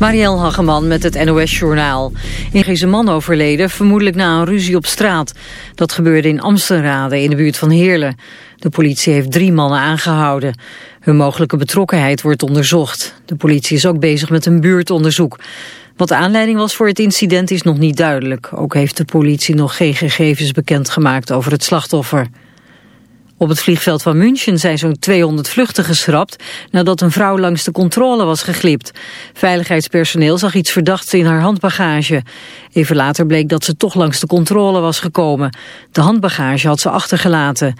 Marielle Hageman met het NOS Journaal. In is een man overleden, vermoedelijk na een ruzie op straat. Dat gebeurde in Amsterdam in de buurt van Heerlen. De politie heeft drie mannen aangehouden. Hun mogelijke betrokkenheid wordt onderzocht. De politie is ook bezig met een buurtonderzoek. Wat de aanleiding was voor het incident is nog niet duidelijk. Ook heeft de politie nog geen gegevens bekendgemaakt over het slachtoffer. Op het vliegveld van München zijn zo'n 200 vluchten geschrapt nadat een vrouw langs de controle was geglipt. Veiligheidspersoneel zag iets verdachts in haar handbagage. Even later bleek dat ze toch langs de controle was gekomen. De handbagage had ze achtergelaten.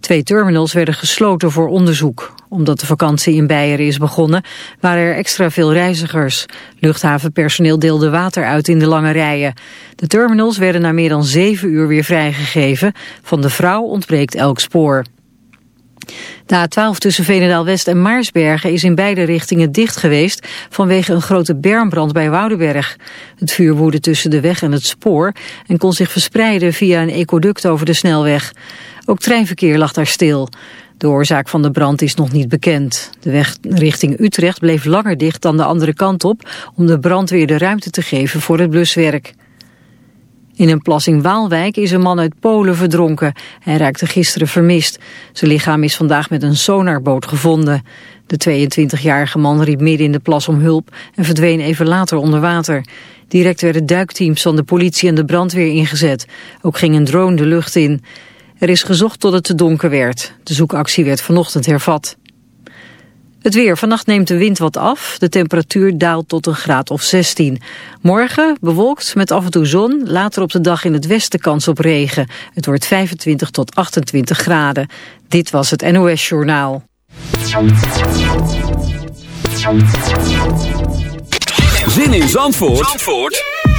Twee terminals werden gesloten voor onderzoek. Omdat de vakantie in Beieren is begonnen, waren er extra veel reizigers. Luchthavenpersoneel deelde water uit in de lange rijen. De terminals werden na meer dan zeven uur weer vrijgegeven. Van de vrouw ontbreekt elk spoor. De A12 tussen Veenendaal-West en Maarsbergen is in beide richtingen dicht geweest vanwege een grote bermbrand bij Woudenberg. Het vuur woedde tussen de weg en het spoor en kon zich verspreiden via een ecoduct over de snelweg. Ook treinverkeer lag daar stil. De oorzaak van de brand is nog niet bekend. De weg richting Utrecht bleef langer dicht dan de andere kant op... om de brandweer de ruimte te geven voor het bluswerk. In een plas in Waalwijk is een man uit Polen verdronken. Hij raakte gisteren vermist. Zijn lichaam is vandaag met een sonarboot gevonden. De 22-jarige man riep midden in de plas om hulp en verdween even later onder water. Direct werden duikteams van de politie en de brandweer ingezet. Ook ging een drone de lucht in. Er is gezocht tot het te donker werd. De zoekactie werd vanochtend hervat. Het weer. Vannacht neemt de wind wat af. De temperatuur daalt tot een graad of 16. Morgen bewolkt met af en toe zon. Later op de dag in het westen kans op regen. Het wordt 25 tot 28 graden. Dit was het NOS Journaal. Zin in Zandvoort, Zandvoort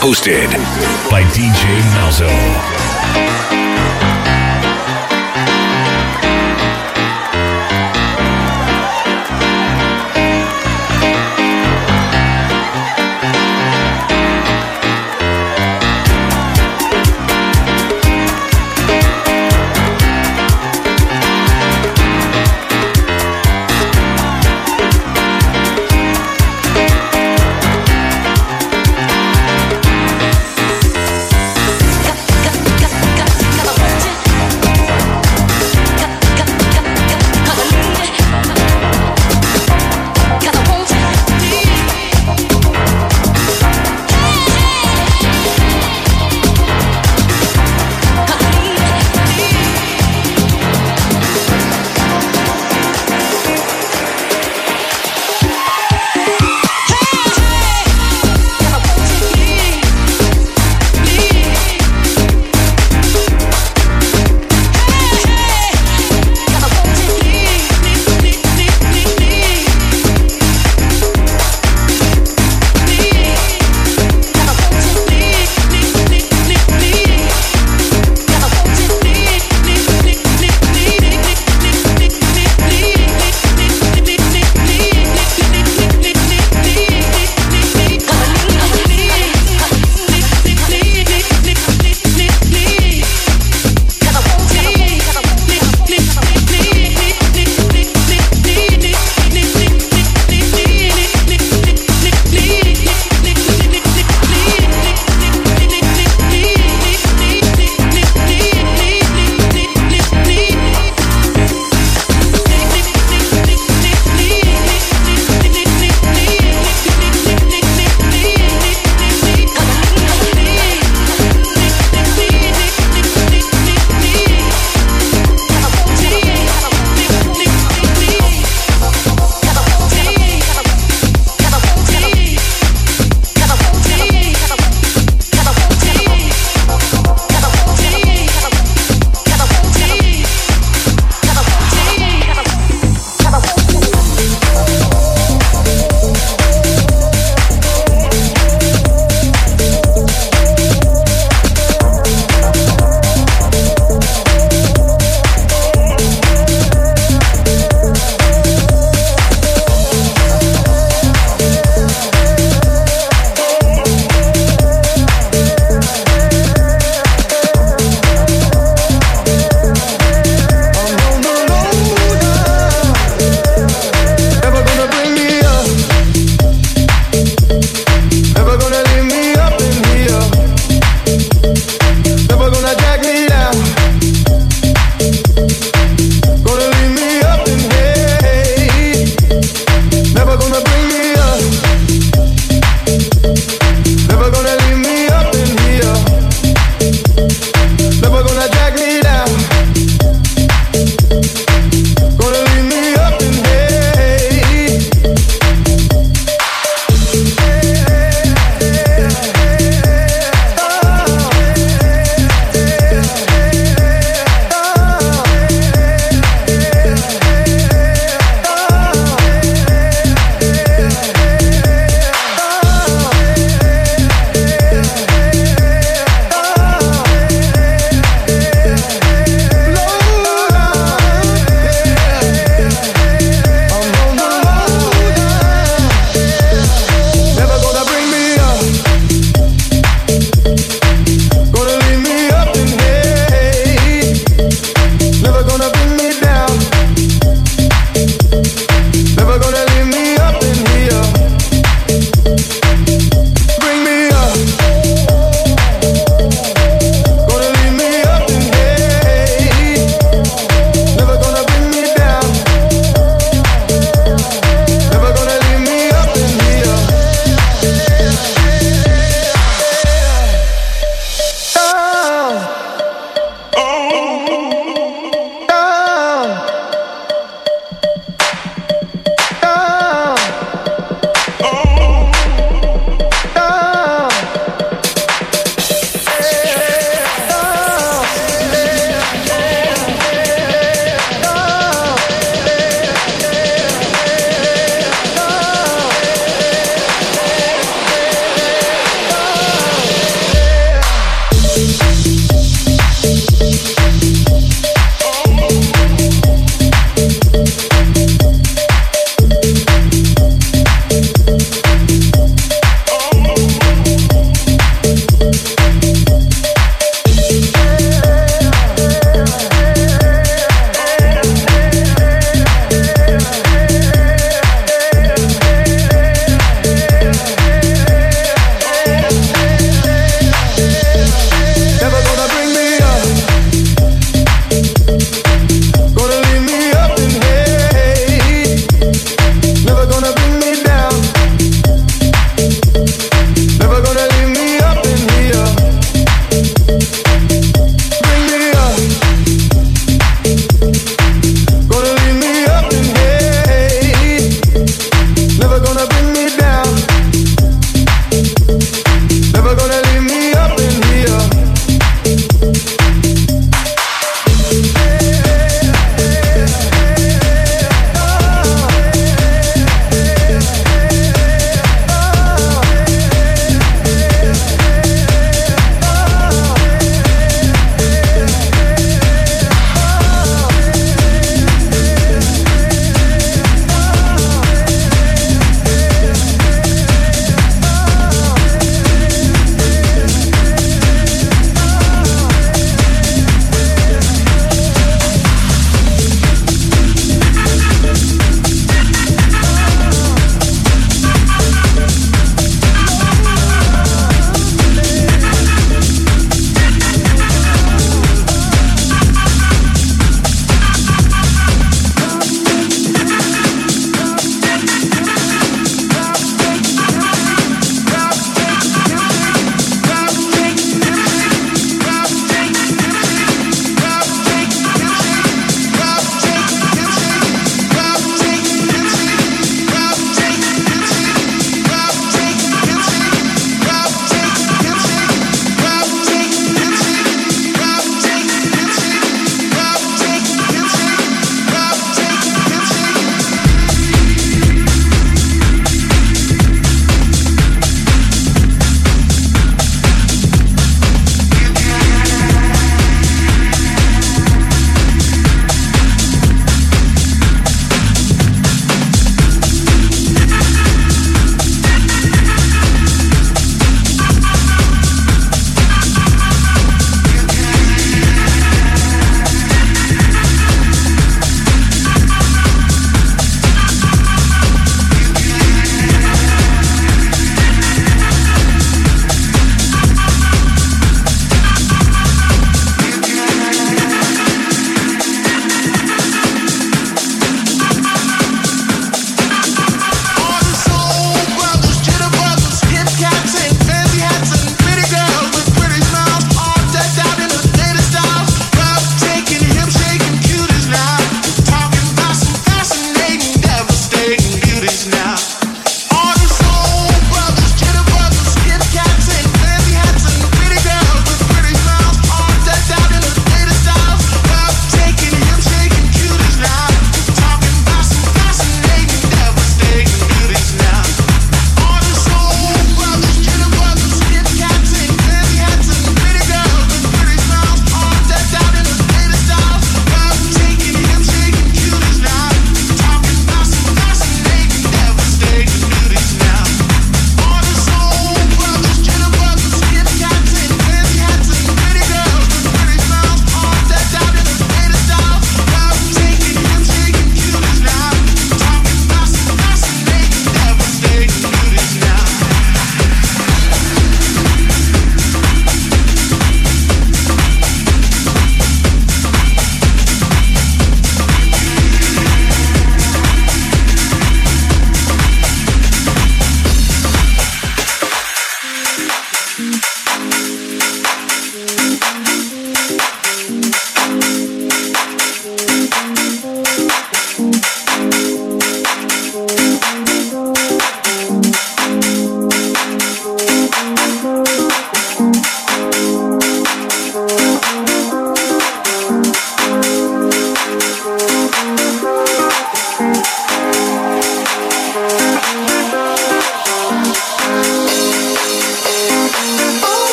Hosted by DJ Malzo.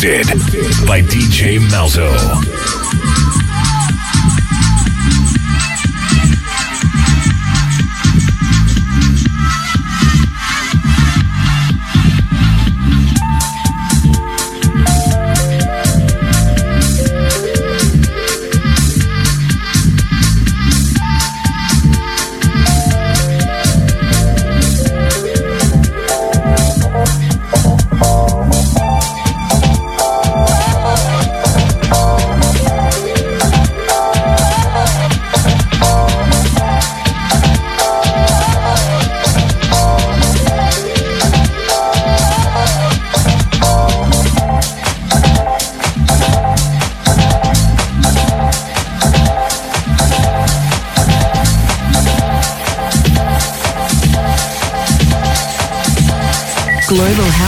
Did.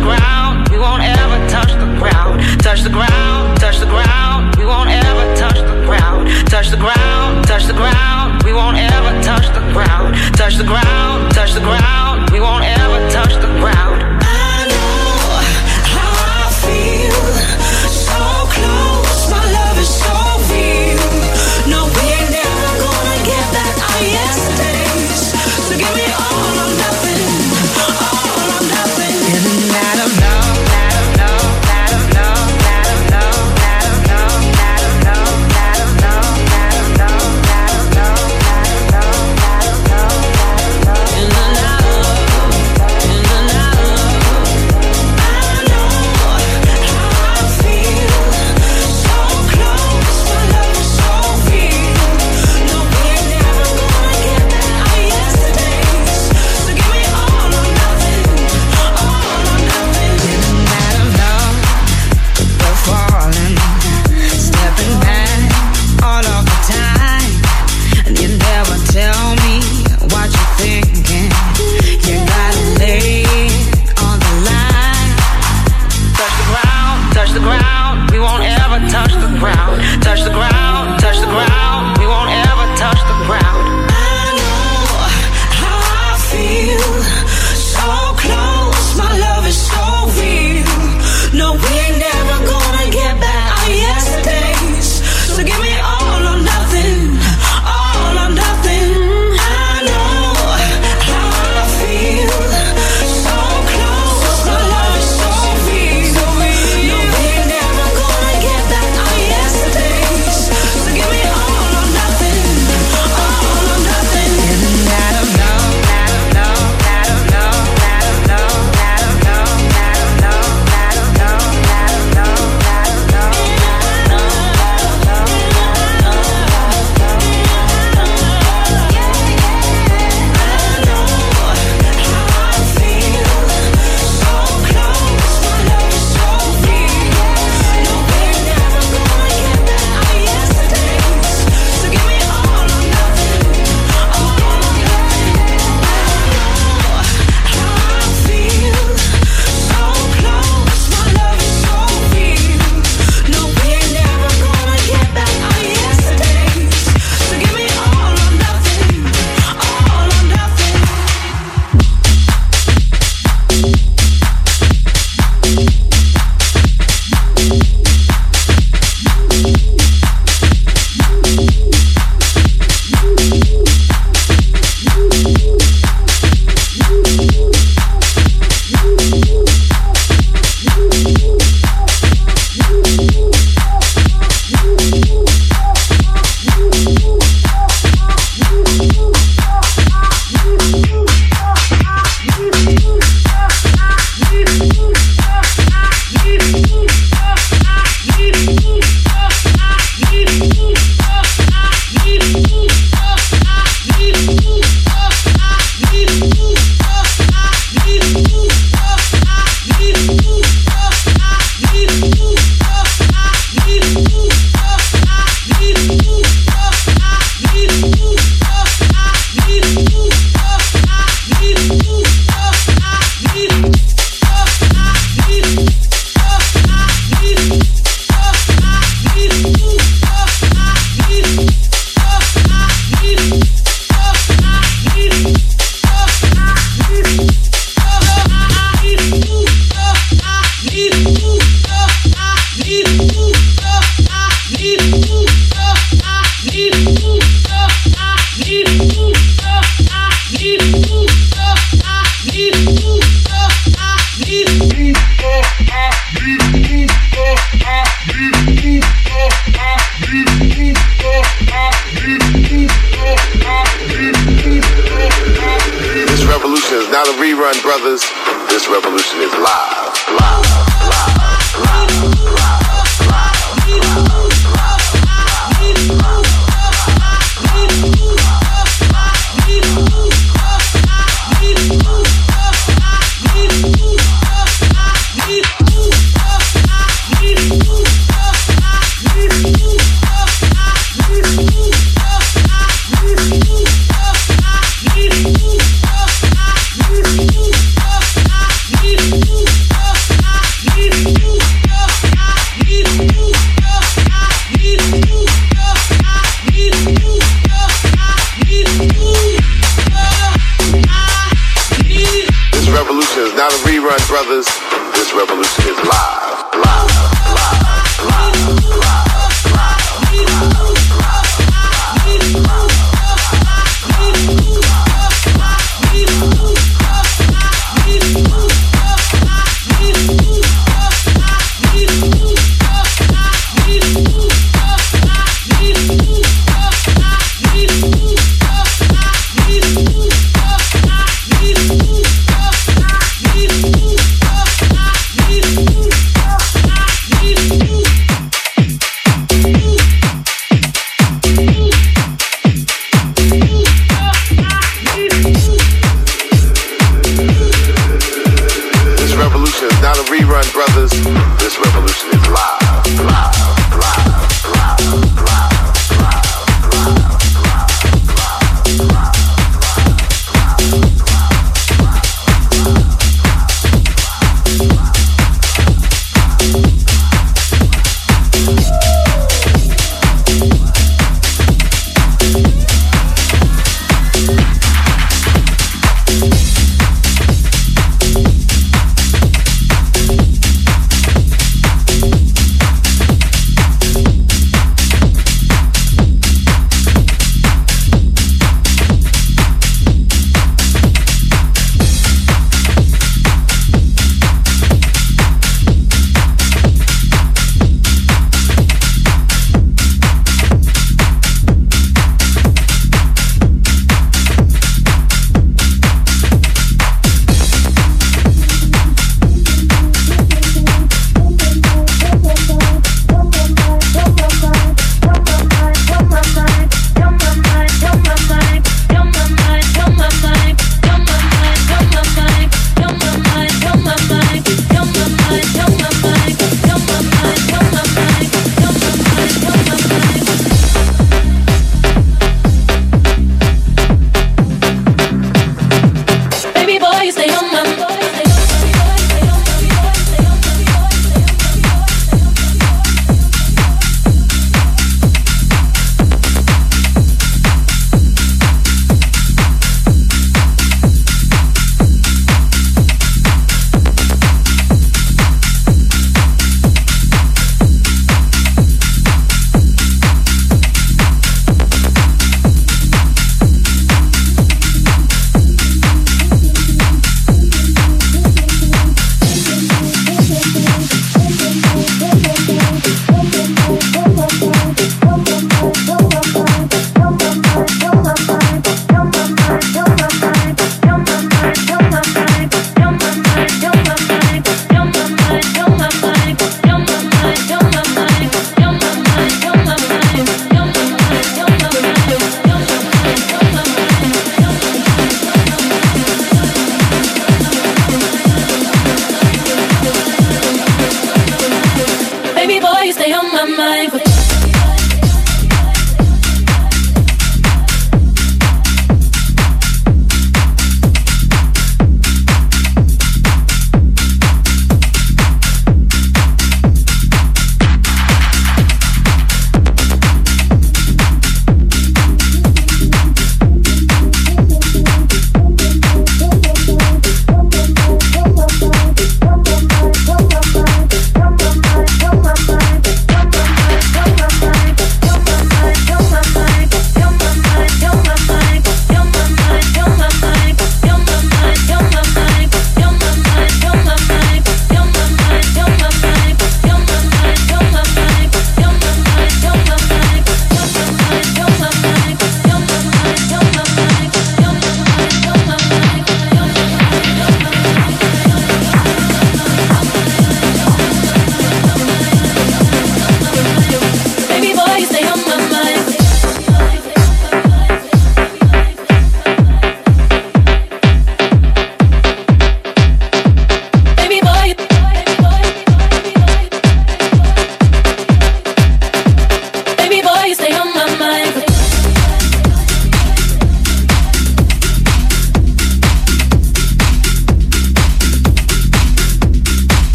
the ground, we won't ever touch the ground. Touch the ground, touch the ground, we won't ever touch the ground. Touch the ground, touch the ground, we won't ever touch the ground. Touch the ground, touch the ground.